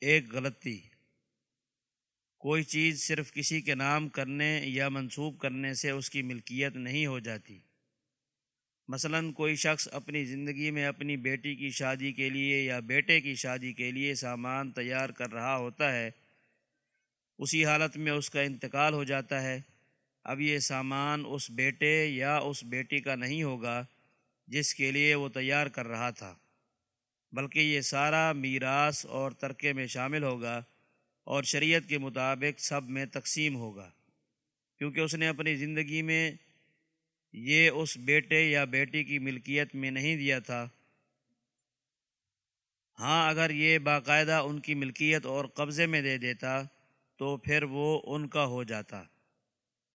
ایک غلطی۔ کوئی چیز صرف کسی کے نام کرنے یا منسوب کرنے سے اس کی ملکیت نہیں ہو جاتی۔ مثلا کوئی شخص اپنی زندگی میں اپنی بیٹی کی شادی کے لیے یا بیٹے کی شادی کے لیے سامان تیار کر رہا ہوتا ہے، اسی حالت میں اس کا انتقال ہو جاتا ہے۔ اب یہ سامان اس بیٹے یا اس بیٹی کا نہیں ہوگا جس کے لیے وہ تیار کر رہا تھا۔ بلکہ یہ سارا میراث اور ترکے میں شامل ہوگا اور شریعت کے مطابق سب میں تقسیم ہوگا۔ کیونکہ اس نے اپنی زندگی میں یہ اس بیٹے یا بیٹی کی ملکیت میں نہیں دیا تھا۔ ہاں اگر یہ باقاعدہ ان کی ملکیت اور قبضے میں دے دیتا تو پھر وہ ان کا ہو جاتا۔